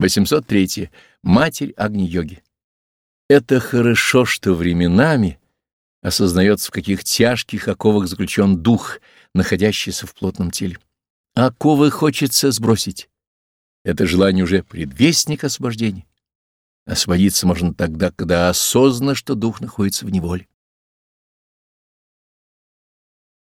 803. Матерь Агни-йоги. Это хорошо, что временами осознается, в каких тяжких оковах заключен дух, находящийся в плотном теле. Оковы хочется сбросить. Это желание уже предвестник освобождения. Освободиться можно тогда, когда осознанно, что дух находится в неволе.